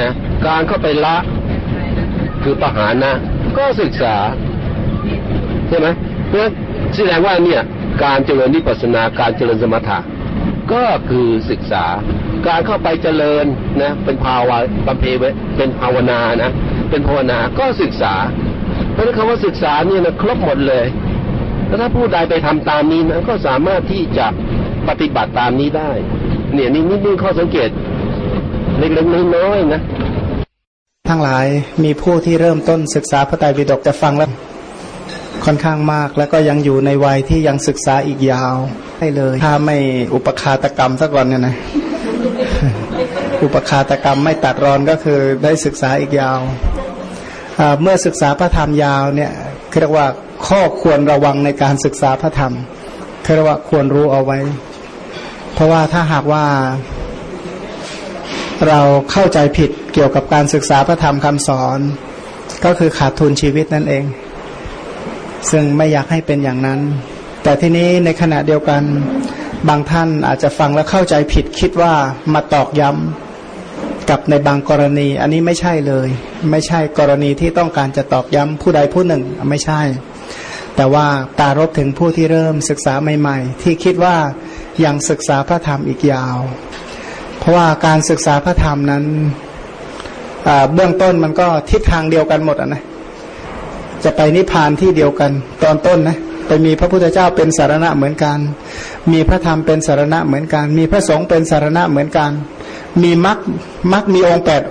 นะการเข้าไปละคือประหารนะ ก็ศึกษาใช่ไหมเพราะแสดงว่าเนี่ยการเจริญนิพพานาการเจริญสมถะก็คือศึกษา การเข้าไปเจริญนะเป็นภาวะบำเพ็ญเป็นภาวนานะเป็นภาวนาก็ศึกษา เพราะนั้นคำว่าศึกษาเนี่ยนะครบหมดเลยแล้วถ้าผู้ใดไปทำตามนี้นะก็สามารถที่จะปฏิบัติตามนี้ได้ เนี่ยนี่นี่ข้อสังเกต เล็กๆน้อยๆนะ ทั้งหลายมีผู้ที่เริ่มต้นศึกษาพระไตรปิฎกจะฟังแล้ว ค่อนข้างมากแล้วก็ยังอยู่ในวัยที่ยังศึกษาอีกยาวให้เลย ถ้าไม่อุปคาตกรรมสักก่อนเนี่ยนะอุปคาตกรรมไม่ตัดรอนก็คือได้ศึกษาอีกยาวเมื่อศึกษาพระธรรมยาวเนี่ยเรียกว่าข้อควรระวังในการศึกษาพระธรรมเรียกว่าควรรู้เอาไว้ เพราะว่าถ้าหากว่า เราเข้าใจผิดเกี่ยวกับการศึกษาพระธรรมคำสอน ก็คือขาดทุนชีวิตนั่นเอง ซึ่งไม่อยากให้เป็นอย่างนั้น แต่ที่นี้ในขณะเดียวกันบางท่านอาจจะฟังแล้วเข้าใจผิดคิดว่ามาตอกย้ำกับในบางกรณี อันนี้ไม่ใช่เลย ไม่ใช่กรณีที่ต้องการจะตอกย้ำผู้ใดผู้หนึ่งไม่ใช่ แต่ว่าตารบถึงผู้ที่เริ่มศึกษาใหม่ ๆ ที่คิดว่ายังศึกษาพระธรรมอีกยาว ราะว่าการศึกษาพระธรรมนั้นเบื้องต้นมันก็ทิศทางเดียวกันหมดอะนะจะไปนิพพานที่เดียวกัน ตอนต้นนะไปมีพระพุทธเจ้าเป็นสารณะเหมือนกัน มีพระธรรมเป็นสารณะเหมือนกัน มีพระสงฆ์เป็นสารณะเหมือนกัน มีมรรคมรรคมีองค์แปด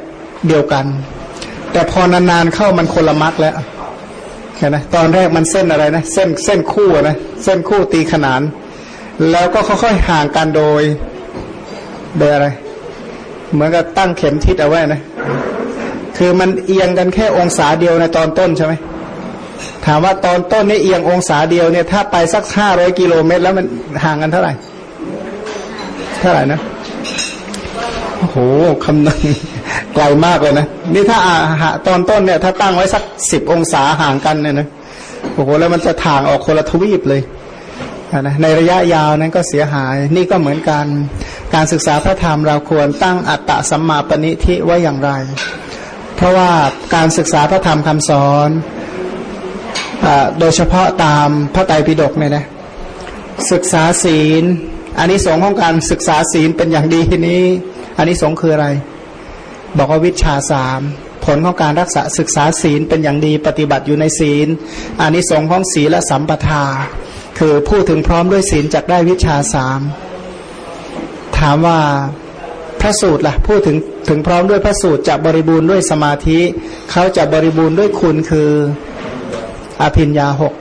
เดียวกัน แต่พอนานๆเข้ามันคนละมรรคแล้วเห็นไหมตอนแรกมันเส้นอะไรนะ เส้นเส้นคู่นะเส้นคู่ตีขนาน แล้วก็ค่อยๆห่างกันโดย โดยอะไร เหมือนกับตั้งเข็มทิศเอาไว้นะ คือมันเอียงกันแค่องศาเดียวในตอนต้นใช่ไหมถามว่าตอนต้นนี่เอียงองศาเดียวเนี่ย ถ้าไปสักห้าร้อยกิโลเมตร แล้วมันห่างกันเท่าไหร่ เท่าไหร่นะโอ้โหคำนึงไกลมากเลยนะ นี่ถ้าอาตอนต้นเนี่ย ถ้าตั้งไว้สักสิบองศาห่างกันเนี่ยนะโอ้โหแล้วมันจะถ่างออกคนละทวีปเลย นะในระยะยาวนั้นก็เสียหาย นี่ก็เหมือนกันการศึกษาพระธรรมเราควรตั้งอัตตะสัมมาปณิทิไว้อย่างไร เพราะว่าการศึกษาพระธรรมคำสอนโดยเฉพาะตามพระไตรปิฎกเนี่ยนะศึกษาศีลอันนี้สงของการศึกษาศีลเป็นอย่างดีทีนี้ อันนี้สงคืออะไร บอกว่าวิชาสามผลของการรักษาศึกษาศีลเป็นอย่างดีปฏิบัติอยู่ในศีลอันนี้สงของศีลและสัมปทา คือพูดถึงพร้อมด้วยศีลจักได้วิชาสามถามว่าพระสูตรละ่ะพูดถึงถึงพร้อมด้วยพระสูตรจะบริบูรณ์ด้วยสมาธิเขาจะบริบูรณ์ด้วยคุณคืออภิญญาหก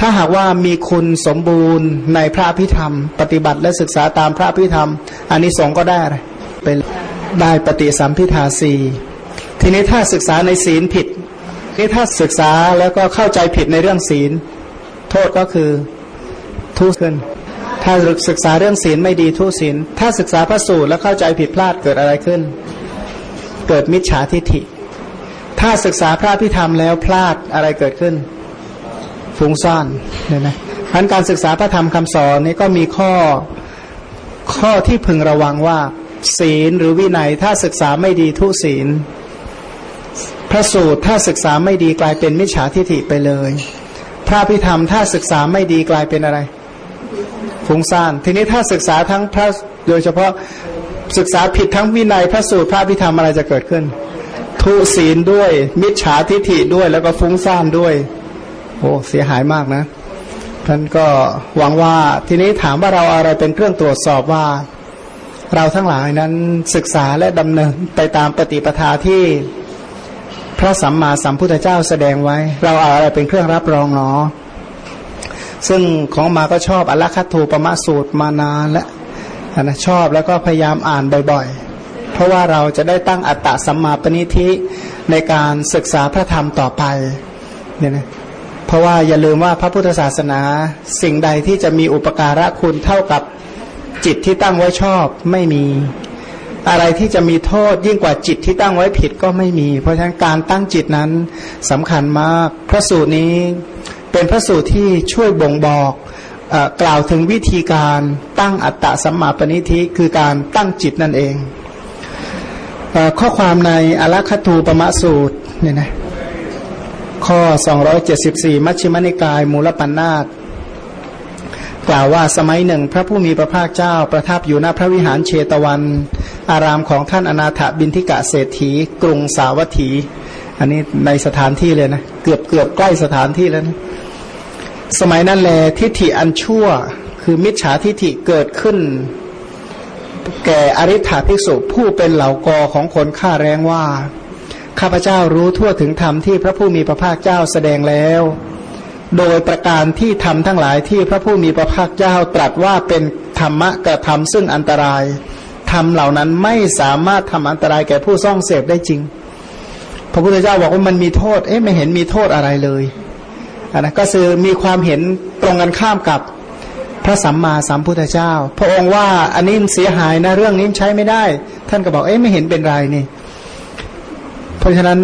ถ้าหากว่ามีคุณสมบูรณ์ในพระพิธรรม ปฏิบัติและศึกษาตามพระพิธรรมอันนี้สงก็ได้อะไรเป็นได้ปฏิสัมพิทาสีทีนี้ถ้าศึกษาในศีลผิดนี่ถ้าศึกษาแล้วก็เข้าใจผิดในเรื่องศีล โทษก็คือทุขึ้นถ้าศึกษาเรื่องศีลไม่ดีทุศีลถ้าศึกษาพระสูตรแล้วเข้าใจผิดพลาดเกิดอะไรขึ้น เกิดมิจฉาทิฏฐิ ถ้าศึกษาพระพิธรรมแล้วพลาดอะไรเกิดขึ้นฟุ้งซ่านเนี่ยนะพันการศึกษาพระธรรมคำสอนนี้ก็มีข้อข้อที่พึงระวังว่า ศีลหรือวินัยถ้าศึกษาไม่ดีทุศีล พระสูตรถ้าศึกษาไม่ดีกลายเป็นมิจฉาทิฏฐิไปเลย ระพิธรรมถ้าศึกษาไม่ดีกลายเป็นอะไร ฟุ้งซ่าน ทีนี้ถ้าศึกษาทั้งพระโดยเฉพาะศึกษาผิดทั้งวินัยพระสูตรพระพิธรรมอะไรจะเกิดขึ้น ทุศีลด้วย มิจฉาทิฐิด้วยแล้วก็ฟุ้งซ่านด้วย โอ้เสียหายมากนะท่านก็หวังว่าทีนี้ถามว่าเราอะไรเป็นเครื่องตรวจสอบว่า เราทั้งหลายนั้นศึกษาและดำเนินไปตามปฏิปทาที่ พระสัมมาสัมพุทธเจ้าแสดงไว้ เราเอาอะไรเป็นเครื่องรับรองเนาะซึ่งของมาก็ชอบอัลคัตถูปมะสูตรมานานและนะชอบแล้วก็พยายามอ่านบ่อยๆ เพราะว่าเราจะได้ตั้งอัตตะสัมมาปณิธิในการศึกษาพระธรรมต่อไปเนี่ยนะเพราะว่าอย่าลืมว่าพระพุทธศาสนาสิ่งใดที่จะมีอุปการะคุณเท่ากับจิตที่ตั้งไว้ชอบไม่มี อะไรที่จะมีโทษยิ่งกว่าจิตที่ตั้งไว้ผิดก็ไม่มี เพราะฉะนั้นการตั้งจิตนั้นสำคัญมาก พระสูตรนี้เป็นพระสูตรที่ช่วยบ่งบอกกล่าวถึงวิธีการตั้งอัตตะสัมมาปณิธิคือการตั้งจิตนั่นเองข้อความในอลัคตูปมะสูตรเนี่ยนะข้อ 274 มัชฌิมนิกาย มูลปัญนาต กล่าวว่าสมัยหนึ่งพระผู้มีพระภาคเจ้าประทับอยู่ณพระวิหารเชตวัน อารามของท่านอนาถบินทิกะเศรษฐี กรุงสาวัตถี อันนี้ในสถานที่เลยนะ เกือบเกือบใกล้สถานที่แล้วนะสมัยนั้นแลทิฏฐิอันชั่ว คือมิจฉาทิฏฐิเกิดขึ้น แก่อริ t าภิกษุผู้เป็นเหล่ากอของคนฆ่าแรงว่า ข้าพเจ้ารู้ทั่วถึงธรรมที่พระผู้มีพระภาคเจ้าแสดงแล้ว โดยประการที่ทำทั้งหลายที่พระผู้มีพระภาคเจ้าตรัสว่าเป็นธรรมะกระทำซึ่งอันตรายทำเหล่านั้นไม่สามารถทำอันตรายแก่ผู้ซ่องเสพได้จริง พระพุทธเจ้าบอกว่ามันมีโทษ เอ๊ะไม่เห็นมีโทษอะไรเลยอันนะก็คือมีความเห็นตรงกันข้ามกับพระสัมมาสัมพุทธเจ้า พระองค์ว่าอันนี้เสียหายนะเรื่องนี้ใช้ไม่ได้ ท่านก็บอกเอ๊ะไม่เห็นเป็นไรนี่ เพราะฉะนั้น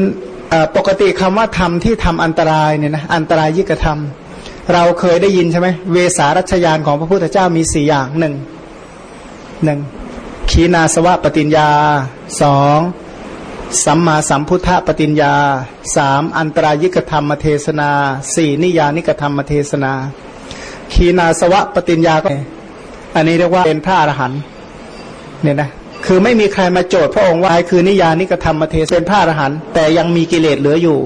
ปกติคำว่าทำที่ทำอันตรายเนี่ยนะอันตรายยิ่งกระทำเราเคยได้ยินใช่ไหมเวสารัชยานของพระพุทธเจ้ามีสี่อย่างหนึ่งหนึ่งขีนาสวะปฏิญญาสองสัมมาสัมพุทธปฏิญญาสามอันตรายิกธรรมเทศนาสี่นิยานิกธรรมเทศนา ขีนาสวะปฏิญญาก็ อันนี้เรียกว่าเป็นพระอรหันต์เนี่ยนะ คือไม่มีใครมาโจทย์พระองค์ว่าคือนิยานิกธรรมเทเป็นพระอรหันต์แต่ยังมีกิเลสเหลืออยู่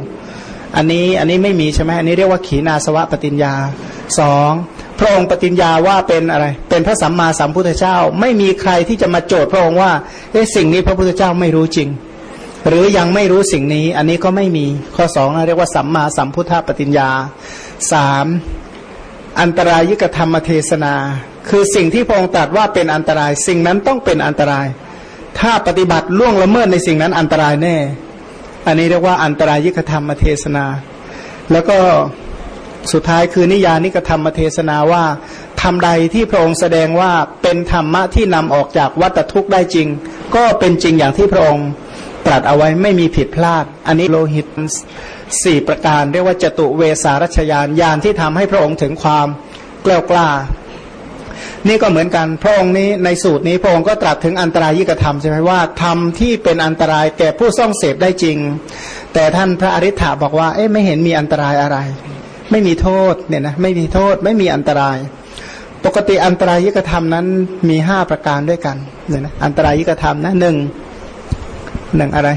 อันนี้อันนี้ไม่มีใช่ไหมอันนี้เรียกว่าขีนาสวะปฏิญญาสองพระองค์ปฏิญญาว่าเป็นอะไร เป็นพระสัมมาสัมพุทธเจ้า ไม่มีใครที่จะมาโจทย์พระองค์ว่าเอ๊ะสิ่งนี้พระพุทธเจ้าไม่รู้จริง หรือยังไม่รู้สิ่งนี้ อันนี้ก็ไม่มีข้อสองเรียกว่าสัมมาสัมพุทธปฏิญญาสามอันตรายิกธรรมเทศนา คือสิ่งที่พระองค์ตรัสว่าเป็นอันตราย สิ่งนั้นต้องเป็นอันตราย ถ้าปฏิบัติล่วงละเมิดในสิ่งนั้นอันตรายแน่ อันนี้เรียกว่าอันตรายยิกธรรมเทศนา แล้วก็สุดท้ายคือนิยานิกธรรมเทศนาว่าทำใดที่พระองค์แสดงว่าเป็นธรรมะที่นำออกจากวัฏทุกข์ได้จริง ก็เป็นจริงอย่างที่พระองค์ตรัสเอาไว้ไม่มีผิดพลาด อันนี้โลหิตสี่ประการ เรียกว่าจตุเวสารัชยานยานที่ทำให้พระองค์ถึงความกล้ากล้า นี่ก็เหมือนกันพระองค์นี้ในสูตรนี้พระองค์ก็ตรัสถึงอันตรายิกธรรมใช่ไหมว่าธรรมที่เป็นอันตรายแก่ผู้ซ่องเสพได้จริง แต่ท่านพระอริ t าบอกว่าเอ๊ะไม่เห็นมีอันตรายอะไร ไม่มีโทษเนี่ยนะไม่มีโทษไม่มีอันตราย ปกติอันตรายยิกธรรมนั้นมีห้าประการด้วยกันเนี่ยนะอันตรายิกธรรมนะหนึ่งหนึ่งอะไร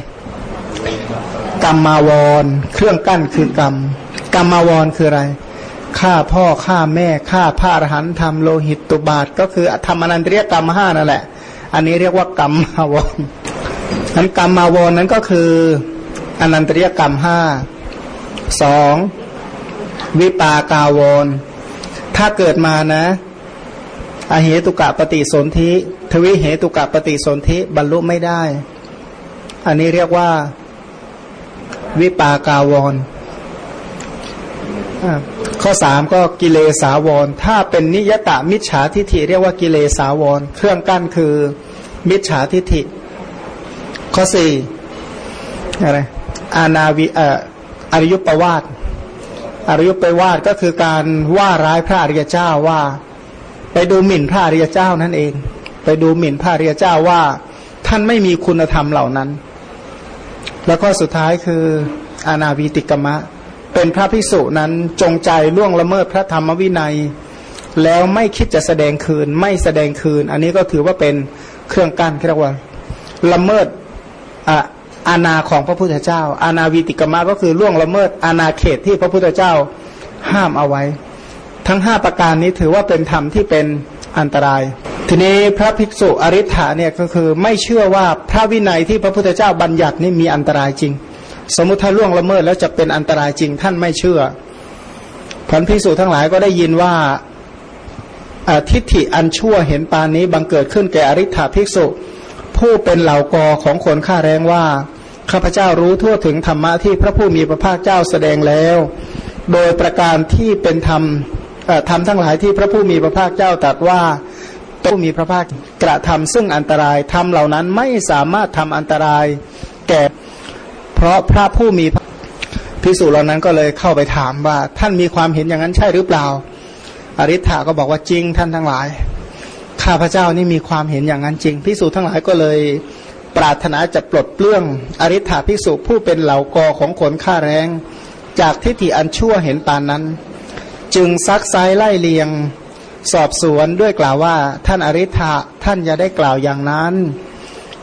กรรมมาวร เครื่องกั้นคือกรรม กรรมมาวรคืออะไร ฆ่าพ่อฆ่าแม่ฆ่าพระอรหันต์ทำโลหิตตุบาท ก็คือทำอนันตริยกรรมห้านั่นแหละ อันนี้เรียกว่ากรรมมาวรนั้นกรรมมาวรนั้นก็คืออนันตริยกรรมห้าสองวิปากาวรถ้าเกิดมานะอเหตุกะปฏิสนธิทวิเหตุกะปฏิสนธิบรรลุไม่ได้ อันนี้เรียกว่าวิปากาวร ข้อสามก็กิเลสาวร ถ้าเป็นนิยตะมิจฉาทิฐิเรียกว่ากิเลสาวร เครื่องกั้นคือมิจฉาทิฐิ ข้อสี่อะไรอานาวิเอ่ออริยุปวาทอริยุปวาทก็คือการว่าร้ายพระอริยเจ้าว่า ไปดูหมิ่นพระอริยเจ้านั่นเอง ไปดูหมิ่นพระอริยเจ้าว่า ท่านไม่มีคุณธรรมเหล่านั้น แล้วก็สุดท้ายคืออานาวิติกมะ เป็นพระภิกษุนั้นจงใจล่วงละเมิดพระธรรมวินัย แล้วไม่คิดจะแสดงคืนไม่แสดงคืน อันนี้ก็ถือว่าเป็นเครื่องกั้นเรียกว่า ละเมิดอาณาของพระพุทธเจ้า อาณาวิติกรรมก็คือล่วงละเมิดอาณาเขตที่พระพุทธเจ้าห้ามเอาไว้ ทั้งห้าประการนี้ถือว่าเป็นธรรมที่เป็นอันตราย ทีนี้พระภิกษุอริ t าเนี่ยก็คือไม่เชื่อว่าพระวินัยที่พระพุทธเจ้าบัญญัตินี่มีอันตรายจริง สมมติถ้าล่วงละเมิดแล้วจะเป็นอันตรายจริงท่านไม่เชื่อพันพิสูจทั้งหลายก็ได้ยินว่าทิฏฐิอันชั่วเห็นปานนี้บังเกิดขึ้นแก่อริ t าภิกษุ ผู้เป็นเหล่ากอของคนฆ่าแรงว่าข้าพเจ้ารู้ทั่วถึงธรรมะที่พระผู้มีพระภาคเจ้าแสดงแล้ว โดยประการที่เป็นธรรมธรรมทั้งหลายที่พระผู้มีพระภาคเจ้าตรัสว่าต้องมีพระภาคกระทำซึ่งอันตรายธรรมเหล่านั้นไม่สามารถทำอันตราย แก่ เพราะพระผู้มีพิสูจน์เหล่านั้นก็เลยเข้าไปถามว่า ท่านมีความเห็นอย่างนั้นใช่หรือเปล่า อริ t าก็บอกว่าจริงท่านทั้งหลาย ข้าพเจ้านี่มีความเห็นอย่างนั้นจริงพิสูจน์ทั้งหลายก็เลยปรารถนาจะปลดเปลื้องอริ t าภิกษุผู้เป็นเหล่ากอของขนค่าแรง จากทิฏฐิอันชั่วเห็นปานนั้น จึงซักไซไล่เลียงสอบสวนด้วยกล่าวว่า ท่านอริ t าท่านอย่าได้กล่าวอย่างนั้น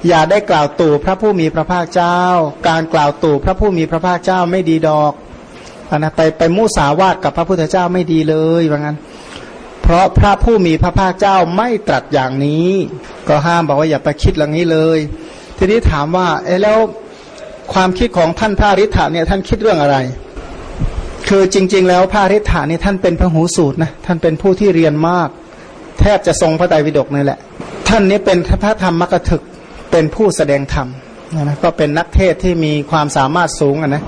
อย่าได้กล่าวตู่พระผู้มีพระภาคเจ้า การกล่าวตู่พระผู้มีพระภาคเจ้าไม่ดีดอกอนนะไปไปมู่สาวาดกับพระพุทธเจ้าไม่ดีเลยว่างั้น เพราะพระผู้มีพระภาคเจ้าไม่ตรัสอย่างนี้ ก็ห้ามบอกว่าอย่าไปคิดอย่างนี้เลย ทีนี้ถามว่าเอ๊แล้วความคิดของท่านพระริ t าเนี่ยท่านคิดเรื่องอะไร คือจริง ๆ แล้วพระริ t านี่ท่านเป็นพระหูสูตรนะท่านเป็นผู้ที่เรียนมาก แทบจะทรงพระไตรปิฎกนี่แหละ ท่านนี้เป็นพระธรรมกถึก เป็นผู้แสดงธรรมนะก็เป็นนักเทศที่มีความสามารถสูงนะ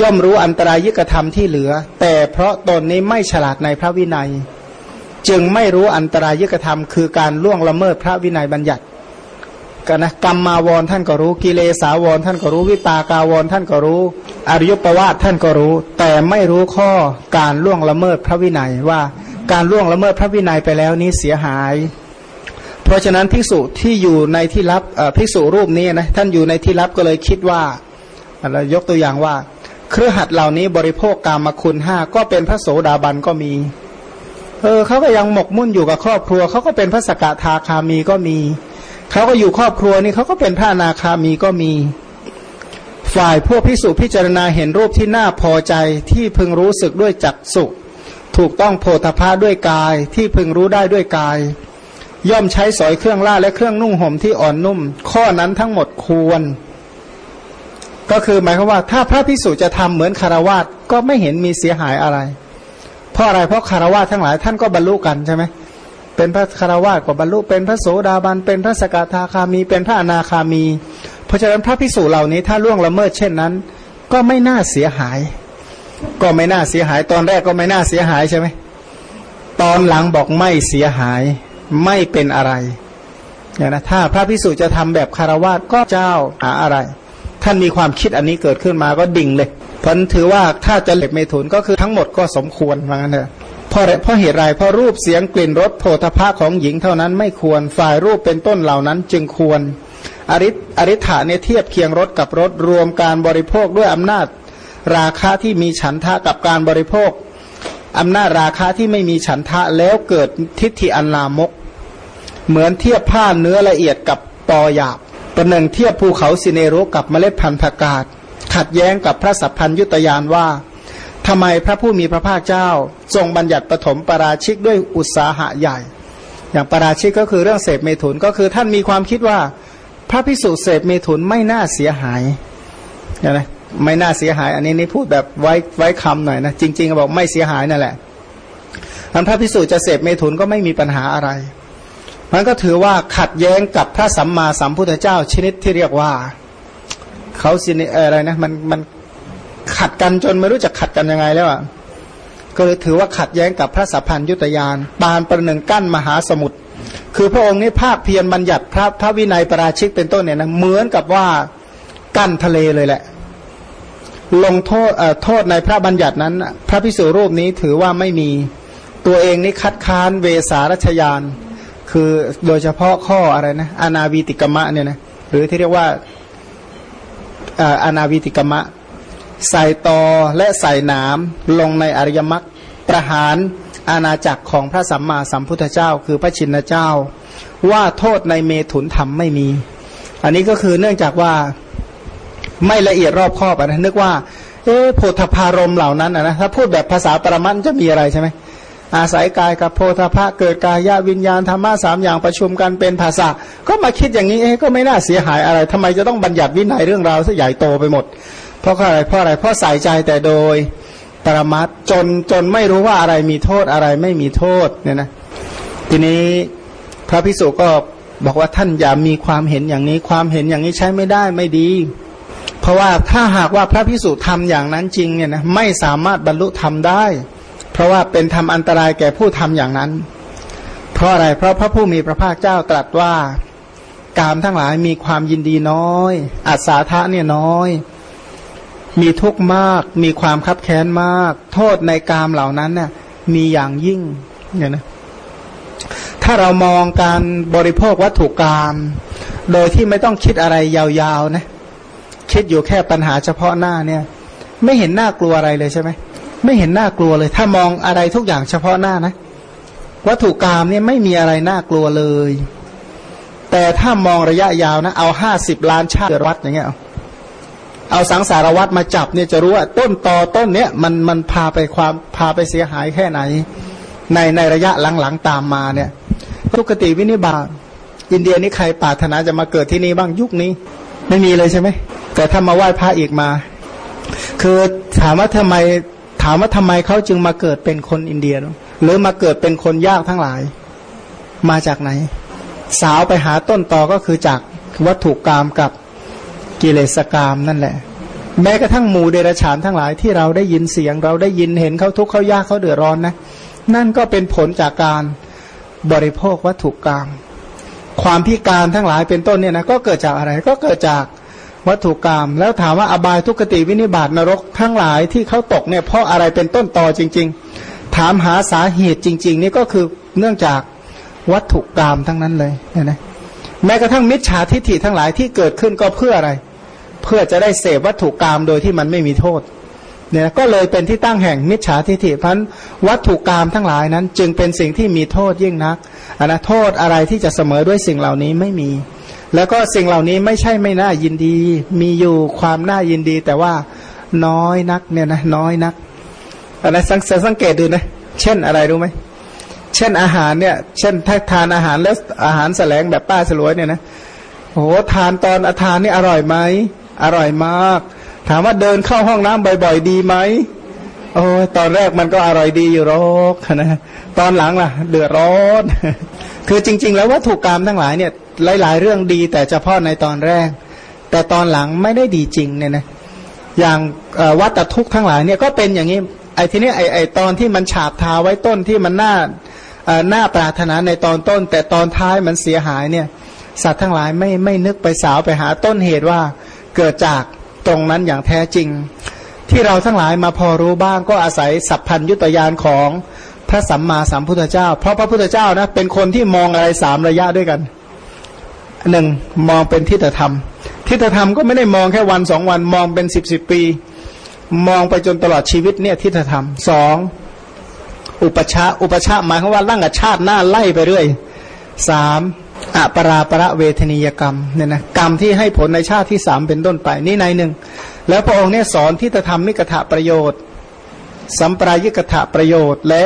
ย่อมรู้อันตรายิกธรรมที่เหลือ แต่เพราะตนนี้ไม่ฉลาดในพระวินัย จึงไม่รู้อันตรายิกธรรม คือการล่วงละเมิดพระวินัยบัญญัติกันนะกรรมมาวรท่านก็รู้กิเลสาวรท่านก็รู้วิปากาวรท่านก็รู้ อริยประวาทท่านก็รู้ แต่ไม่รู้ข้อการล่วงละเมิดพระวินัยว่าการล่วงละเมิดพระวินัยไปแล้วนี้เสียหาย ราะฉะนั้นภิกษุที่อยู่ในที่รับภิกษุรูปนี้นะท่านอยู่ในที่รับก็เลยคิดว่าเรายกตัวอย่างว่า เครือขัดเหล่านี้บริโภคกามคุณห้าก็เป็นพระโสดาบันก็มีเออเขาก็ยังหมกมุ่นอยู่กับครอบครัวเขาก็เป็นพระสกทาคามีก็มีเขาก็อยู่ครอบครัวนี่เขาก็เป็นพระนาคามีก็มี ฝ่ายพวกพิสุพิจารณาเห็นรูปที่น่าพอใจที่พึงรู้สึกด้วยจักสุถูกต้องโพธพาด้วยกายที่พึงรู้ได้ด้วยกาย ย่อมใช้สอยเครื่องล่าและเครื่องนุ่งห่มที่อ่อนนุ่ม ข้อนั้นทั้งหมดควร ก็คือหมายความว่าถ้าพระพิสุจะทำเหมือนคารวาสก็ไม่เห็นมีเสียหายอะไร เพราะอะไรเพราะคารวาสทั้งหลายท่านก็บรรลุกันใช่ไหมเป็นพระคารวาสก็บรรลุเป็นพระโสดาบันเป็นพระสกทาคามี เป็นพระอนาคามี เพราะฉะนั้นพระพิสุเหล่านี้ถ้าล่วงละเมิดเช่นนั้น ก็ไม่น่าเสียหาย ก็ไม่น่าเสียหายตอนแรกก็ไม่น่าเสียหายใช่ไหมตอนหลังบอกไม่เสียหาย ไม่เป็นอะไรเนี่ยนะถ้าพระพิสุจะทำแบบคารวาสก็เจ้าหาอะไร ท่านมีความคิดอันนี้เกิดขึ้นมาก็ดิ่งเลยพราะถือว่าถ้าจะเหล็กเมถุนก็คือทั้งหมดก็สมควรว่างั้นเถอะเพราะเพราะเหตุไรเพราะรูปเสียงกลิ่นรสโผฏฐะของหญิงเท่านั้นไม่ควรฝ่ายรูปเป็นต้นเหล่านั้นจึงควร อริอริ t าเนี่ยเทียบเคียงรสกับรสรวมการบริโภคด้วยอำนาจ ราคาที่มีฉันทะกับการบริโภคอำนาจราคาที่ไม่มีฉันทะแล้วเกิดทิฏฐิอันลามก เหมือนเทียบผ้าเนื้อละเอียดกับปอหยาบประหนึ่งเทียบภูเขาสิเนรุกับเมล็ดพันธุ์ผักกาดขัดแย้งกับพระสัพพัญยุตยานว่าทำไมพระผู้มีพระภาคเจ้า ทรงบัญญัติปฐมปราชิกด้วยอุตสาหะใหญ่ อย่างปราชิกก็คือเรื่องเสพเมถุนก็คือท่านมีความคิดว่า พระพิสุเสพเมถุนไม่น่าเสียหายนะไม่น่าเสียหาย อันนี้นี่พูดแบบไว้ไว้คำหน่อยนะจริงๆบอกไม่เสียหายนั่นแหละอันพระพิสุจะเสพเมถุนก็ไม่มีปัญหาอะไร มันก็ถือว่าขัดแย้งกับพระสัมมาสัมพุทธเจ้าชนิดที่เรียกว่าเขาสินอะไรนะมันมันขัดกันจนไม่รู้จะขัดกันยังไงแล้วอะก็เลยถือว่าขัดแย้งกับพระสัพพัญยุตยานปานประหนึ่งกั้นมหาสมุทรคือพระองค์นี้ภาคเพียรบัญญัติพระพระวินัยประราชิกเป็นต้นเนี่ยนะเหมือนกับว่ากั้นทะเลเลยแหละ ลงโทษโทษในพระบัญญัตินั้น พระพิสุรูปนี้ถือว่าไม่มีตัวเองนี่คัดค้านเวสารัชยาน คือโดยเฉพาะข้ออะไรนะอนาวิติกมะเนี่ยนะหรือที่เรียกว่าอนาวิติกมะ ใส่ตอและใส่หนามลงในอริยมรรคประหารอาณาจักรของพระสัมมาสัมพุทธเจ้า คือพระชินเจ้า ว่าโทษในเมถุนธรรมไม่มี อันนี้ก็คือเนื่องจากว่าไม่ละเอียดรอบคอบนะนึกว่า เอ๊ะโพธพารมเหล่านั้นนะถ้าพูดแบบภาษาปรมันจะมีอะไรใช่ไหม อาศัยกายกับโพธาภะเกิดกายวิญญาณธรรมะสามอย่างประชุมกันเป็นภาษาก็มาคิดอย่างนี้เอ๊ก็ไม่น่าเสียหายอะไรทำไมจะต้องบัญญัติวินัยเรื่องราวซะใหญ่โตไปหมด เพราะอะไรเพราะอะไรเพราะใส่ใจแต่โดยปรมัตจนจนไม่รู้ว่าอะไรมีโทษอะไรไม่มีโทษเนี่ยนะทีนี้พระพิสุก็บอกว่าท่านอย่ามีความเห็นอย่างนี้ความเห็นอย่างนี้ใช้ไม่ได้ไม่ดี เพราะว่าถ้าหากว่าพระพิสุทำอย่างนั้นจริงเนี่ยนะไม่สามารถบรรลุธรรมได้ ราะว่าเป็นธรรมอันตรายแก่ผู้ทำอย่างนั้น เพราะอะไร เพราะพระผู้มีพระภาคเจ้าตรัสว่ากามทั้งหลายมีความยินดีน้อย อัศาทะเนี่ยน้อย มีทุกข์มาก มีความคับแค้นมาก โทษในกามเหล่านั้นน่ะมีอย่างยิ่งเนี่ยนะถ้าเรามองการบริโภควัตถุกรรมโดยที่ไม่ต้องคิดอะไรยาวๆนะ คิดอยู่แค่ปัญหาเฉพาะหน้าเนี่ย ไม่เห็นน้ากลัวอะไรเลยใช่ไหม ไม่เห็นน้ากลัวเลย ถ้ามองอะไรทุกอย่างเฉพาะหน้านะ วัตถุกรรมเนี่ยไม่มีอะไรน่ากลัวเลย แต่ถ้ามองระยะยาวนะ เอาห้าสิบล้านชาติวัดอย่างเงี้ยเอาสังสารวัตรมาจับเนี่ยจะรู้ว่าต้นตอต้นเนี้ยมันมันพาไปความพาไปเสียหายแค่ไหน ในในระยะหลังๆตามมาเนี่ยทุกติวินิบาตอินเดียนี่ใครปรารถนาจะมาเกิดที่นี่บ้างยุคนี้ ไม่มีเลยใช่ไหมแต่ถ้ามาไหว้พระอีกมา คือถามว่าทำไม ถามว่าทำไมเขาจึงมาเกิดเป็นคนอินเดียหรือมาเกิดเป็นคนยากทั้งหลาย มาจากไหน สาวไปหาต้นตอก็คือจากวัตถุกรรมกับกิเลสกรรมนั่นแหละ แม้กระทั่งหมู่เดรัจฉานทั้งหลายที่เราได้ยินเสียงเราได้ยินเห็นเขาทุกข์เขายากเขาเดือดร้อนนะ นั่นก็เป็นผลจากการบริโภควัตถุกรรมความพิการทั้งหลายเป็นต้นเนี่ยนะก็เกิดจากอะไรก็เกิดจาก วัตถุกรรม แล้วถามว่าอบายทุกติวินิบาตนรกทั้งหลายที่เขาตกเนี่ยเพราะอะไรเป็นต้นต่อจริง ๆ ถามหาสาเหตุจริง ๆ นี่ก็คือเนื่องจากวัตถุกรรมทั้งนั้นเลยเนี่ยนะแม้กระทั่งมิจฉาทิฏฐิทั้งหลายที่เกิดขึ้นก็เพื่ออะไร เพื่อจะได้เสพวัตถุกรรมโดยที่มันไม่มีโทษ เนี่ยก็เลยเป็นที่ตั้งแห่งมิจฉาทิฏฐิพันวัตถุกรรมทั้งหลายนั้น จึงเป็นสิ่งที่มีโทษยิ่งนักอันนะโทษอะไรที่จะเสมอด้วยสิ่งเหล่านี้ไม่มี แล้วก็สิ่งเหล่านี้ไม่ใช่ไม่น่ายินดี มีอยู่ความน่ายินดี แต่ว่าน้อยนักเนี่ยนะน้อยนักอันนั้นสังสังเกตดูนะเช่นอะไรรู้ไหมเช่นอาหารเนี่ย เช่นถ้าทานอาหารแล้วอาหารแสลงแบบป้าสลวยเนี่ยนะโอ้ทานตอนอาทานนี่อร่อยไหมอร่อยมาก ถามว่าเดินเข้าห้องน้ำบ่อย ๆ ดีไหมโอ้ตอนแรกมันก็อร่อยดีอยู่รอกนะตอนหลังล่ะ เดือดร้อนคือจริง ๆ แล้ววัตถุกรรมทั้งหลายเนี่ยหลาย ๆ เรื่องดีแต่เฉพาะในตอนแรก แต่ตอนหลังไม่ได้ดีจริงเนี่ยนะอย่างวัตทุกข์ทั้งหลายเนี่ยก็เป็นอย่างนี้ไอ้ทีนี้ไอ้ไอ้ตอนที่มันฉาบทาไว้ต้นที่มันน่าหน้าปรารถนาในตอนต้น แต่ตอนท้ายมันเสียหายเนี่ย สัตว์ทั้งหลายไม่ไม่นึกไปสาวไปหาต้นเหตุว่าเกิดจาก ตรงนั้นอย่างแท้จริง ที่เราทั้งหลายมาพอรู้บ้างก็อาศัยสัพพัญยุตยานของพระสัมมาสัมพุทธเจ้า เพราะพระพุทธเจ้านะเป็นคนที่มองอะไรสามระยะด้วยกันหนึ่งมองเป็นทิฏฐธรรม ทิฏฐธรรมก็ไม่ได้มองแค่วันสองวันมองเป็นสิบสิบปี มองไปจนตลอดชีวิตเนี่ยทิฏฐธรรมสองอุปชาอุปชาหมายความว่าร่างชาติหน้าไล่ไปเรื่อยสาม อปราประเวทนียกรรมเนี่ยนะกรรมที่ให้ผลในชาติที่สามเป็นต้นไปนี่ในหนึ่ง แล้วพระองค์เนี่ยสอนทิฏฐธรรมมิกถะประโยชน์ สัมปรายิกถะประโยชน์ และ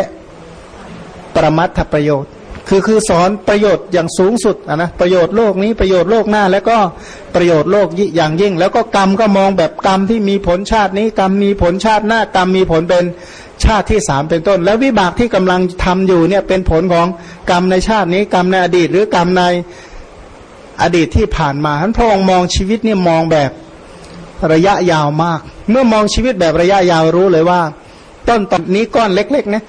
ประมัตถประโยชน์ คือคือสอนประโยชน์อย่างสูงสุดนะประโยชน์โลกนี้ประโยชน์โลกหน้า แล้วก็ประโยชน์โลกอย่างยิ่ง แล้วก็กรรมก็มองแบบกรรมที่มีผลชาตินี้กรรมมีผลชาติหน้ากรรมมีผลเป็น ชาติที่สามเป็นต้น แล้ววิบากที่กำลังทำอยู่เนี่ยเป็นผลของกรรมในชาตินี้กรรมในอดีต หรือกรรมในอดีตที่ผ่านมาท่านพระองค์มองชีวิตเนี่ยมองแบบระยะยาวมาก เมื่อมองชีวิตแบบระยะยาวรู้เลยว่า ต้นตอนนี้ก้อนเล็กๆนะ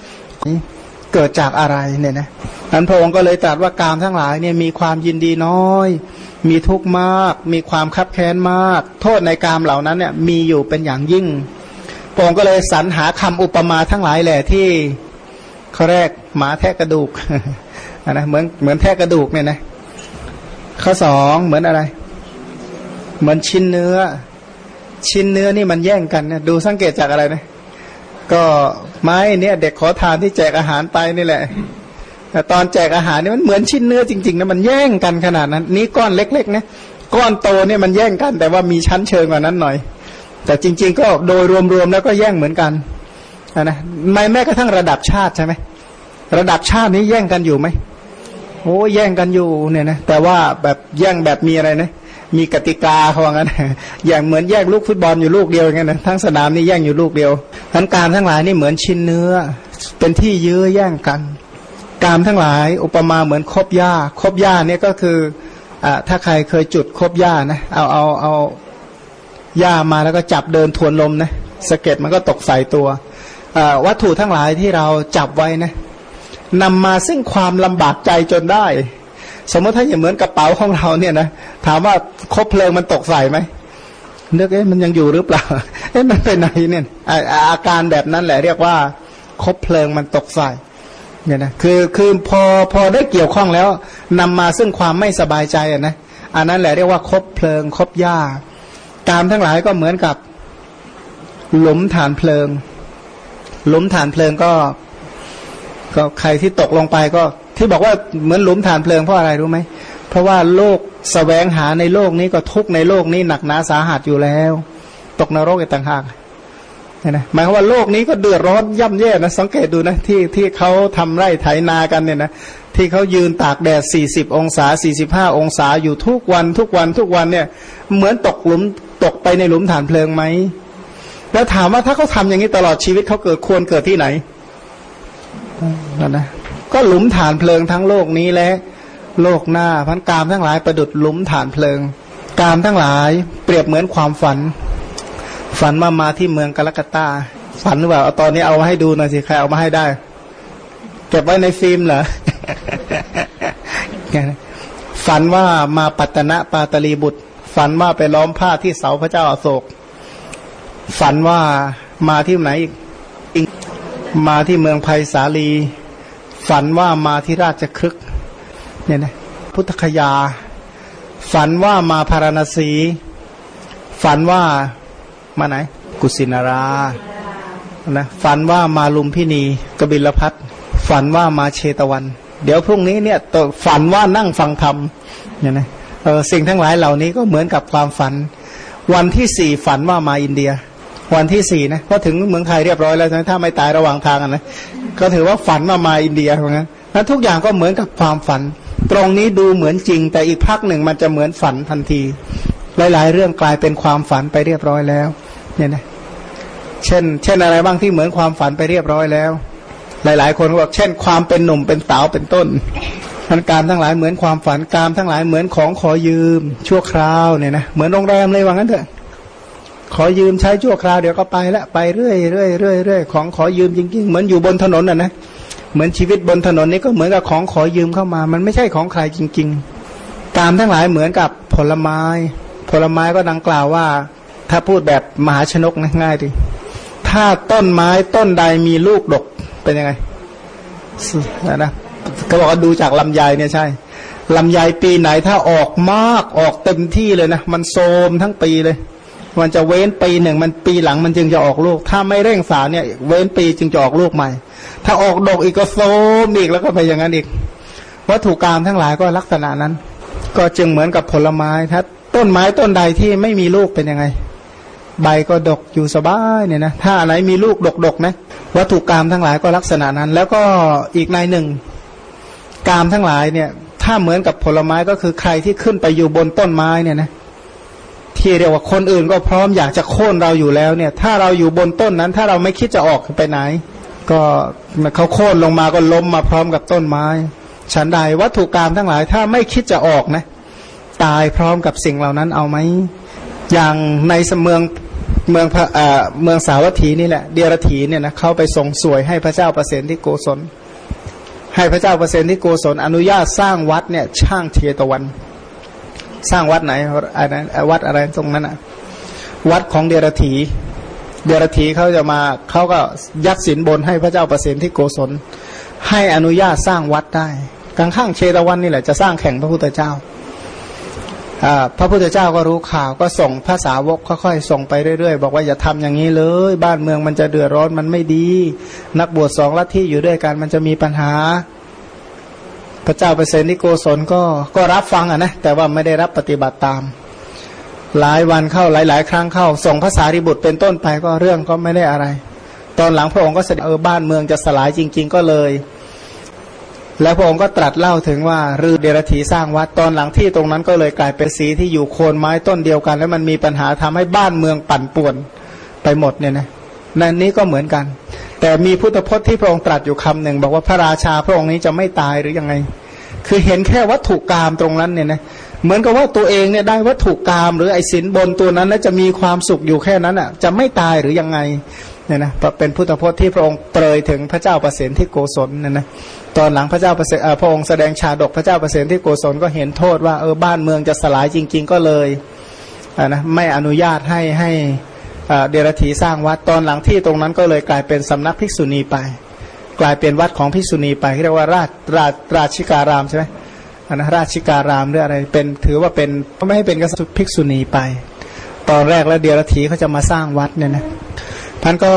เกิดจากอะไรเนี่ยนะนั้นพระองค์ก็เลยตรัสว่ากามทั้งหลายเนี่ยมีความยินดีน้อย มีทุกข์มาก มีความคับแค้นมาก โทษในกามเหล่านั้นเนี่ยมีอยู่เป็นอย่างยิ่ง พระองค์ก็เลยสรรหาคำอุปมาทั้งหลายแหละที่ข้อแรกหมาแทะกระดูกนะเหมือนเหมือนแทะกระดูกเนี่ยนะข้อสองเหมือนอะไร เหมือนชิ้นเนื้อ ชิ้นเนื้อนี่มันแย่งกันนะดูสังเกตจากอะไรนะก็ไม้เนี่ยเด็กขอทานที่แจกอาหารไปนี่แหละ แต่ตอนแจกอาหารนี่มันเหมือนชิ้นเนื้อจริงๆนะมันแย่งกันขนาดนั้น นี้ก้อนเล็กๆนะก้อนโตเนี่ยมันแย่งกัน แต่ว่ามีชั้นเชิงกว่านั้นหน่อย แต่จริง ๆ ก็โดยรวมๆแล้วก็แย่งเหมือนกันนะไม่แม้กระทั่งระดับชาติใช่ไหมระดับชาตินี้แย่งกันอยู่ไหมโอ้แย่งกันอยู่เนี่ยนะแต่ว่าแบบแย่งแบบมีอะไรนะมีกติกาเขาว่างั้นอย่างเหมือนแยกลูกฟุตบอลอยู่ลูกเดียวอย่างนั้นนะทั้งสนามนี่แย่งอยู่ลูกเดียวทั้งการทั้งหลายนี่เหมือนชิ้นเนื้อ เป็นที่ยื้อแย่งกัน การทั้งหลายอุปมาเหมือนคบหญ้าคบหญ้าเนี่ยก็คืออ่าถ้าใครเคยจุดคบหญ้านะเอาเอาเอา หญ้ามาแล้วก็จับเดินทวนลมนะสะเก็ดมันก็ตกใส่ตัววัตถุทั้งหลายที่เราจับไว้นะนำมาซึ่งความลำบากใจจนได้ สมมติถ้าอย่างเหมือนกระเป๋าของเราเนี่ยนะถามว่าคบเพลิงมันตกใส่ไหมเลือกเอ๊ะมันยังอยู่หรือเปล่า เอ๊ะมันไปไหนเนี่ยอาการแบบนั้นแหละเรียกว่าคบเพลิงมันตกใส่เนี่ยนะคือคือพอพอได้เกี่ยวข้องแล้วนำมาซึ่งความไม่สบายใจอะนะอันนั้นแหละเรียกว่าคบเพลิงคบหญ้า กามทั้งหลายก็เหมือนกับหลุมฐานเพลิง หลุมฐานเพลิงก็ ก็ใครที่ตกลงไปก็ ที่บอกว่าเหมือนหลุมฐานเพลิงเพราะอะไรรู้ไหมเพราะว่าโลกสแสวงหาในโลกนี้ก็ทุกในโลกนี้หนักหนาสาหัสอยู่แล้ว ตกนรกอีกต่างหากนะหมายความว่าโลกนี้ก็เดือดร้อนย่ำแย่นะสังเกตดูนะที่ที่เขาทำไร่ไถนากันเนี่ยนะที่เขายืนตากแดดสี่สิบองศาสี่สิบห้าองศาอยู่ทุกวันทุกวันทุกวันเนี่ย เหมือนตกหลุม ตกไปในหลุมฐานเพลิงไหม แล้วถามว่าถ้าเขาทาอย่างนี้ตลอดชีวิตเขาเกิดควรเกิดที่ไหนนะก็หลุมฐานเพลิงทั้งโลกนี้และโลกหน้าพันกามทั้งหลายประดุดหลุมฐานเพลิง กามทั้งหลายเปรียบเหมือนความฝัน ฝันมามาที่เมืองกาลกตา ฝันหรือเปล่าเอาตอนนี้เอามาให้ดูหน่อยสิใครเอามาให้ได้ เก็บไว้ในฟิล์มเหรอฝันว่ามาปัตนะปาตลีบุตร ฝันว่าไปล้อมผ้าที่เสาพระเจ้าอาโศก ฝันว่ามาที่ไหนอีกมาที่เมืองไผ่สาลี ฝันว่ามาที่ราชครึกเนี่ยนะพุทธคยา ฝันว่ามาพาราณสี ฝันว่ามาไหน กุสินารานะฝันว่ามาลุมพินีกบิลพัทฝันว่ามาเชตวัน เดี๋ยวพรุ่งนี้เนี่ยตฝันว่านั่งฟังธรรมเนี่ยนะ ออสิ่งทั้งหลายเหล่านี้ก็เหมือนกับความฝัน วันที่สี่ฝันว่ามาอินเดีย วันที่สี่นะพอถึงเมืองไทยเรียบร้อยแล้วถ้าไม่ตายระหว่างทางนะก็ถือว่าฝันว่ามาอินเดียเหมือนกันแล้วทุกอย่างก็เหมือนกับความฝัน ตรงนี้ดูเหมือนจริง แต่อีกพักหนึ่งมันจะเหมือนฝันทันที หลายๆ เรื่องกลายเป็นความฝันไปเรียบร้อยแล้วเนี่ยนะเช่น เช่นอะไรบ้างที่เหมือนความฝันไปเรียบร้อยแล้ว หลาย ๆ คนบอกเช่น ความเป็นหนุ่มเป็นสาวเป็นต้น มันการทั้งหลายเหมือนความฝันการทั้งหลายเหมือนของขอยืม ชั่วคราวเนี่ยนะเหมือนโรงแรมเลยว่างั้นเถอะขอยืมใช้ชั่วคราวเดี๋ยวก็ไปละไปเรื่อยเรื่อยเรื่อยเรื่อยของขอยืมจริงๆ เหมือนอยู่บนถนนอะนะเหมือนชีวิตบนถนนนี้ก็เหมือนกับของขอยืมเข้ามา มันไม่ใช่ของใครจริง ๆ ตามทั้งหลายเหมือนกับผลไม้ ผลไม้ก็ดังกล่าวว่า ถ้าพูดแบบมหาชนกนะง่ายดีถ้าต้นไม้ต้นใดมีลูกดกเป็นยังไงนะ เขาบอกว่าดูจากลำไยเนี่ยใช่ลำไยปีไหนถ้าออกมากออกเต็มที่เลยนะ มันโซมทั้งปีเลย มันจะเว้นปีหนึ่งมันปีหลังมันจึงจะออกลูก ถ้าไม่เร่งสารเนี่ย เว้นปีจึงจะออกลูกใหม่ ถ้าออกดอกอีกก็โซมอีกแล้วก็ไปอย่างนั้นอีกวัตถุกรรมทั้งหลายก็ลักษณะนั้น ก็จึงเหมือนกับผลไม้ถ้าต้นไม้ต้นใดที่ไม่มีลูกเป็นยังไง ใบก็ดกอยู่สบายเนี่ยนะถ้าอะไรมีลูกดกดกนะวัตถุกรรมทั้งหลายก็ลักษณะนั้น แล้วก็อีกในหนึ่ง กามทั้งหลายเนี่ย ถ้าเหมือนกับผลไม้ก็คือใครที่ขึ้นไปอยู่บนต้นไม้เนี่ยนะที่เรียกว่าคนอื่นก็พร้อมอยากจะโค่นเราอยู่แล้วเนี่ย ถ้าเราอยู่บนต้นนั้น ถ้าเราไม่คิดจะออกไปไหน ก็เขาโค่นลงมาก็ล้มมาพร้อมกับต้นไม้ ฉันใดวัตถุกรรมทั้งหลาย ถ้าไม่คิดจะออกนะ ตายพร้อมกับสิ่งเหล่านั้นเอาไหมอย่างในสเมืองเมืองเมืองสาวัตถีนี่แหละ เดียรถีเนี่ยนะเข้าไปส่งสวยให้พระเจ้าประเสนที่โกศล ให้พระเจ้าประเสนที่โกศลอนุญาตสร้างวัดเนี่ยช่างเทตวัน สร้างวัดไหนอะไรวัดอะไรตรงนั้นอะวัดของเดรถีเดรธีเขาจะมาเขาก็ยัดสินบนให้พระเจ้าประสิทธิโกศลให้อนุญาตสร้างวัดได้กลางข้างเชตวันนี่แหละจะสร้างแข่งพระพุทธเจ้า พระพุทธเจ้าก็รู้ข่าวก็ส่งภาษาวกค่อยๆส่งไปเรื่อยๆ บอกว่าอย่าทำอย่างนี้เลย บ้านเมืองมันจะเดือดร้อนมันไม่ดี นักบวชสองลัทธิอยู่ด้วยกันมันจะมีปัญหา พระเจ้าเปรตนิโกศลก็ก็รับฟังอะนะแต่ว่าไม่ได้รับปฏิบัติตาม หลายวันเข้าหลาย ๆ ครั้งเข้า ส่งภาษาริบุตรเป็นต้นไปก็เรื่องก็ไม่ได้อะไร ตอนหลังพระองค์ก็เสด็จเออบ้านเมืองจะสลายจริง ๆ ก็เลย แล้วพระองค์ก็ตรัสเล่าถึงว่ารือเดรธีสร้างวัดตอนหลังที่ตรงนั้นก็เลยกลายเป็นสีที่อยู่โคนไม้ต้นเดียวกัน แล้วมันมีปัญหาทำให้บ้านเมืองปั่นป่วนไปหมดเนี่ยนะนั่นนี้ก็เหมือนกัน แต่มีพุทธพจน์ที่พระองค์ตรัสอยู่คำหนึ่งบอกว่าพระราชาพระองค์นี้จะไม่ตายหรือยังไง คือเห็นแค่วัตถุกรรมตรงนั้นเนี่ยนะเหมือนกับว่าตัวเองเนี่ยได้วัตถุกรรมหรือไอ้สินบนตัวนั้นแล้วจะมีความสุขอยู่แค่นั้นอะ จะไม่ตายหรือยังไง เนี่ยนะเป็นพุทธพจน์ที่พระองค์เปรยถึงพระเจ้าประสิทธิโกศลเนี่ยนะตอนหลังพระเจ้าประสิทธิพระองค์แสดงชาดกพระเจ้าประสิทธิโกศลก็เห็นโทษว่าเออบ้านเมืองจะสลายจริง ๆ ก็เลยนะไม่อนุญาตให้ให้เดรธีสร้างวัดตอนหลังที่ตรงนั้นก็เลยกลายเป็นสำนักภิกษุณีไป กลายเป็นวัดของภิกษุณีไปเรียกว่าราชราชราชิการามใช่ไหมอนาราชิการามหรืออะไรเป็นถือว่าเป็นไม่ให้เป็นกษัตริย์ภิกษุณีไป ตอนแรกแล้วเดรถีเขาจะมาสร้างวัดเนี่ยนะ ท่านก็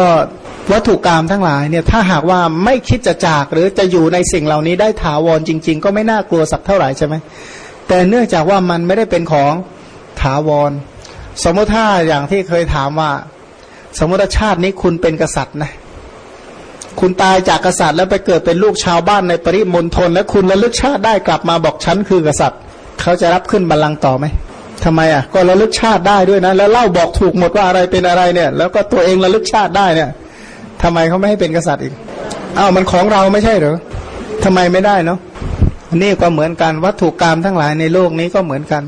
วัตถุกรรมทั้งหลายเนี่ยถ้าหากว่าไม่คิดจะจากหรือจะอยู่ในสิ่งเหล่านี้ได้ถาวรจริง ๆ ก็ไม่น่ากลัวสักเท่าไหร่ใช่ไหมแต่เนื่องจากว่ามันไม่ได้เป็นของถาวร สมมติถ้าอย่างที่เคยถามว่า สมมติชาตินี้คุณเป็นกษัตริย์นะคุณตายจากกษัตริย์แล้วไปเกิดเป็นลูกชาวบ้านในปริมณฑลแล้วคุณระลึกชาติได้กลับมาบอกฉันคือกษัตริย์ เขาจะรับขึ้นบัลลังก์ต่อไหม ทำไมอะก็ระลึกชาติได้ด้วยนะ แล้วเล่าบอกถูกหมดว่าอะไรเป็นอะไรเนี่ย แล้วก็ตัวเองระลึกชาติได้เนี่ยทำไมเขาไม่ให้เป็นกษัตริย์อีกอ้าวมันของเราไม่ใช่เหรอทำไมไม่ได้เนาะนี่ก็เหมือนกันวัตถุกรรมทั้งหลายในโลกนี้ก็เหมือนกัน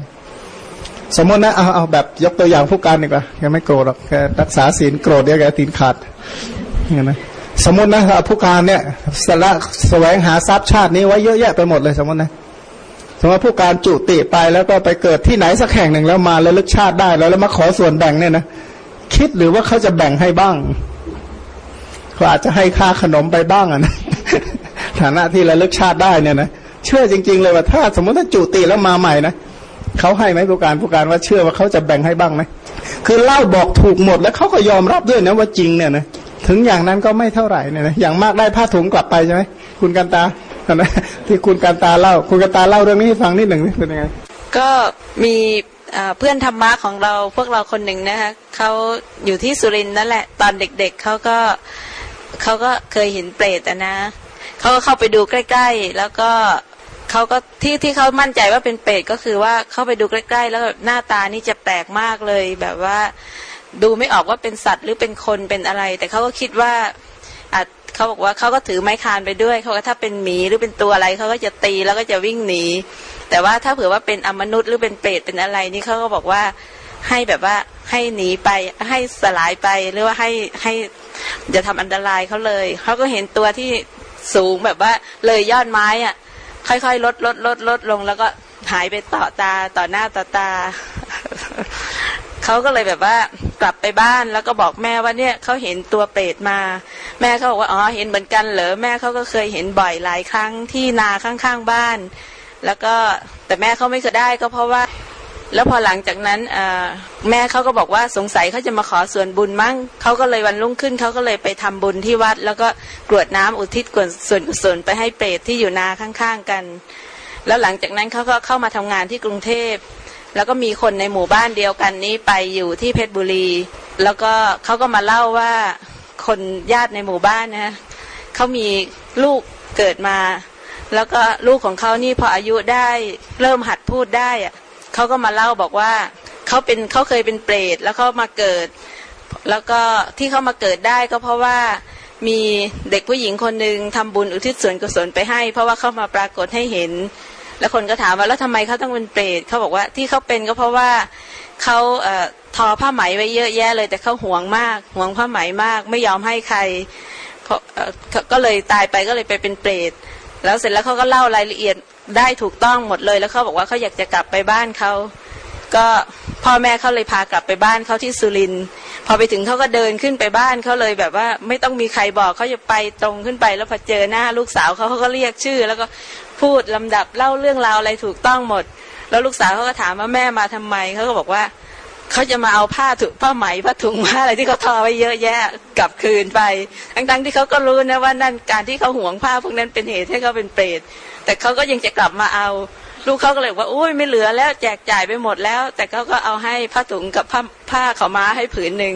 สมมตินะเอาเอาแบบยกตัวอย่างผู้การดีกว่าแกไม่โกรธหรอกแกรักษาศีลโกรธเดี๋ยวแกตีนขาดเห็นไหมสมมตินะผู้การเนี่ยสละแสวงหาทรัพย์ชาตินี้ไว้เยอะแยะไปหมดเลยสมมตินะ สมมติผู้การจุติไปแล้วก็ไปเกิดที่ไหนสักแห่งหนึ่งแล้วมาแล้วลึกชาติได้แล้วแล้วมาขอส่วนแบ่งเนี่ยนะคิดหรือว่าเขาจะแบ่งให้บ้างเขาอาจจะให้ค่าขนมไปบ้างอะนะฐานะที่ระลึกชาติได้เนี่ยนะเชื่อจริง ๆ เลยว่าถ้าสมมติถ้าจุติแล้วมาใหม่นะเขาให้ไหมผู้การผู้การว่าเชื่อว่าเขาจะแบ่งให้บ้างไหมคือเล่าบอกถูกหมดแล้วเขาก็ยอมรับด้วยนะว่าจริงเนี่ยนะถึงอย่างนั้นก็ไม่เท่าไหร่เนี่ยนะอย่างมากได้ผ้าถุงกลับไปใช่ไหมคุณกันตา นะที่คุณกันตาเล่า คุณกันตาเล่าเรื่องนี้ให้ฟังนิดหนึ่งนี่เป็นยังไง ก็มีเพื่อนธรรมะของเราพวกเราคนหนึ่งนะคะเขาอยู่ที่สุรินทร์นั่นแหละ ตอนเด็กๆเขาก็เขาก็เคยเห็นเปรตนะเขาก็เข้าไปดูใกล้ ๆ แล้วก็เขาก็ที่ที่เขามั่นใจว่าเป็นเปรตก็คือว่าเข้าไปดูใกล้ ๆ แล้วหน้าตานี่จะแปลกมากเลยแบบว่าดูไม่ออกว่าเป็นสัตว์หรือเป็นคนเป็นอะไร แต่เขาก็คิดว่า เขาบอกว่าเขาก็ถือไม้คานไปด้วยเขาก็ถ้าเป็นหมีหรือเป็นตัวอะไรเขาก็จะตีแล้วก็จะวิ่งหนี แต่ว่าถ้าเผื่อว่าเป็นอมนุษย์หรือเป็นเปรตเป็นอะไรนี่เขาก็บอกว่าให้แบบว่าให้หนีไปให้สลายไปหรือว่าให้ให้จะทำอันตรายเขาเลยเขาก็เห็นตัวที่สูงแบบว่าเลยยอดไม้อะ ค่อยๆลดลดลดลดลงแล้วก็หายไปต่อตาต่อหน้าต่อตา เขาก็เลยแบบว่ากลับไปบ้านแล้วก็บอกแม่ว่าเนี่ยเขาเห็นตัวเปรตมา แม่เขาบอกว่าอ๋อเห็นเหมือนกันเหรอแม่เขาก็เคยเห็นบ่อยหลายครั้งที่นาข้างๆบ้าน แล้วก็แต่แม่เขาไม่เคยได้ก็เพราะว่า แล้วพอหลังจากนั้นแม่เขาก็บอกว่าสงสัยเขาจะมาขอส่วนบุญมั้งเขาก็เลยวันรุ่งขึ้นเขาก็เลยไปทำบุญที่วัด แล้วก็กรวดน้ำอุทิศส่วนกุศลไปให้เปรตที่อยู่นาข้างๆกัน แล้วหลังจากนั้นเขาก็เข้ามาทำงานที่กรุงเทพ แล้วก็มีคนในหมู่บ้านเดียวกันนี้ไปอยู่ที่เพชรบุรี แล้วก็เขาก็มาเล่าว่าคนญาติในหมู่บ้านนะเขามีลูกเกิดมา แล้วก็ลูกของเขานี่พออายุได้เริ่มหัดพูดได้อะเขาก็มาเล่าบอกว่าเขาเป็นเขาเคยเป็นเปรตแล้วเขามาเกิด แล้วก็ที่เขามาเกิดได้ก็เพราะว่ามีเด็กผู้หญิงคนหนึ่งทำบุญอุทิศส่วนกุศลไปให้ เพราะว่าเขามาปรากฏให้เห็น แล้วคนก็ถามว่าแล้วทำไมเขาต้องเป็นเปรตเขาบอกว่าที่เขาเป็นก็เพราะว่าเขาเอ่อทอผ้าไหมไว้เยอะแยะเลย แต่เขาห่วงมากห่วงผ้าไหมมาก ไม่ยอมให้ใครก็เลยตายไปก็เลยไปเป็นเปรตแล้วเสร็จแล้วเขาก็เล่ารายละเอียดได้ถูกต้องหมดเลย แล้วเขาบอกว่าเขาอยากจะกลับไปบ้านเขาก็พ่อแม่เขาเลยพากลับไปบ้านเขาที่สุรินทร์พอไปถึงเขาก็เดินขึ้นไปบ้านเขาเลยแบบว่า ไม่ต้องมีใครบอกเขาจะไปตรงขึ้นไป แล้วพอเจอหน้าลูกสาวเขาเขาก็เรียกชื่อ แล้วก็ พูดลำดับเล่าเรื่องราวอะไรถูกต้องหมด แล้วลูกสาวเขาก็ถามว่าแม่มาทำไมเขาก็บอกว่าเขาจะมาเอาผ้าถุงผ้าไหมผ้าถุงผ้าอะไรที่เขาทอไว้เยอะแยะกลับคืนไป ทั้งๆที่เขาก็รู้นะว่านั่นการที่เขาห่วงผ้าพวกนั้นเป็นเหตุให้เขาเป็นเปรตแต่เขาก็ยังจะกลับมาเอา ลูกเขาก็เลยว่าอุ้ยไม่เหลือแล้วแจกจ่ายไปหมดแล้ว แต่เขาก็เอาให้ผ้าถุงกับผ้าผ้าเขามาให้ผืนหนึ่ง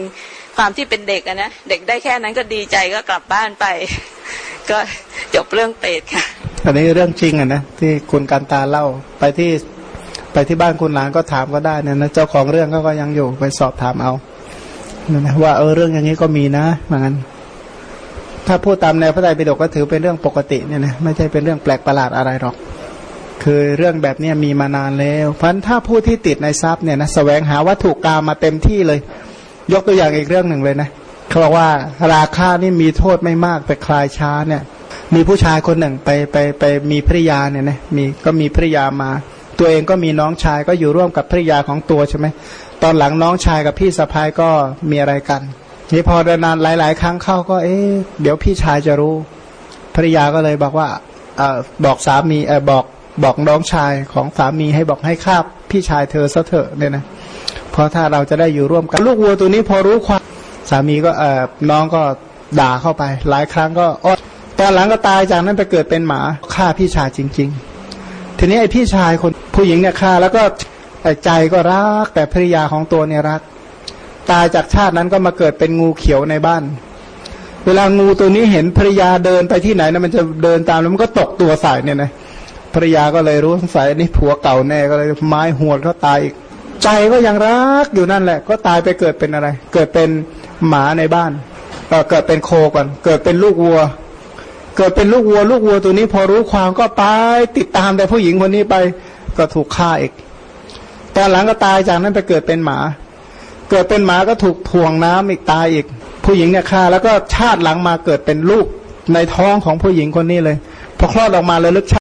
ความที่เป็นเด็กอะนะเด็กได้แค่นั้นก็ดีใจก็กลับบ้านไป ก็จบเรื่องเปรตค่ะ อันนี้เรื่องจริงอะนะที่คุณการตาเล่าไปที่ไปที่บ้านคุณหลานก็ถามก็ได้นะนะเจ้าของเรื่องก็ก็ยังอยู่ไปสอบถามเอานะว่าเออเรื่องอย่างนี้ก็มีนะเหมือนกันถ้าพูดตามแนวพระไตรปิฎกก็ถือเป็นเรื่องปกติเนี่ยนะไม่ใช่เป็นเรื่องแปลกประหลาดอะไรหรอก คือเรื่องแบบนี้มีมานานแล้วพันถ้าผู้ที่ติดในทรัพย์เนี่ยนะสแสวงหาวัตถุกรรมมาเต็มที่เลย ยกตัวอย่างอีกเรื่องหนึ่งเลยนะเขาบอกว่าราคานี่มีโทษไม่มากแต่คลายช้าเนี่ย มีผู้ชายคนหนึ่งไปไปไปมีภริยาเนี่ยนะมีก็มีภริยามา ตัวเองก็มีน้องชายก็อยู่ร่วมกับภริยาของตัวใช่ไหมตอนหลังน้องชายกับพี่สะพ้ายก็มีอะไรกันนี่พอเดินนานหลาย ๆ ครั้งเข้าก็ เอ๊ะเดี๋ยวพี่ชายจะรู้ภริยาก็เลยบอกว่าเออบอกสามีเออบอกบอกน้องชายของสามีให้บอกให้ฆ่าพี่ชายเธอซะเถอะเนี่ยนะเพราะถ้าเราจะได้อยู่ร่วมกันลูกวัวตัวนี้พอรู้ความสามีก็เออน้องก็ด่าเข้าไป หลายครั้งก็อด ตอนหลังก็ตายจากนั้นไปเกิดเป็นหมาฆ่าพี่ชายจริง ๆ ทีนี้ไอ้พี่ชายคนผู้หญิงเนี่ยฆ่าแล้วก็ใจก็รัก แต่ภริยาของตัวเนี่ยรัก ตายจากชาตินั้นก็มาเกิดเป็นงูเขียวในบ้าน เวลางูตัวนี้เห็นภริยาเดินไปที่ไหนนะมันจะเดินตามแล้วมันก็ตกตัวใส่เนี่ยนะภริยาก็เลยรู้สงสัยนี่ผัวเก่าแน่ก็เลยไม้หวดเขาตายอีกใจก็ยังรักอยู่นั่นแหละ ก็ตายไปเกิดเป็นอะไร เกิดเป็นหมาในบ้านเออเกิดเป็นโคก่อน เกิดเป็นลูกวัว เกิดเป็นลูกวัว ลูกวัวตัวนี้พอรู้ความก็ไปติดตามแต่ผู้หญิงคนนี้ไปก็ถูกฆ่าอีก ตอนหลังก็ตายจากนั้นไปเกิดเป็นหมา เกิดเป็นหมาก็ถูกถ่วงน้ำอีกตายอีก ผู้หญิงเนี่ยฆ่าแล้วก็ชาติหลังมาเกิดเป็นลูกในท้องของผู้หญิงคนนี้เลย พอคลอดออกมาเลยลึก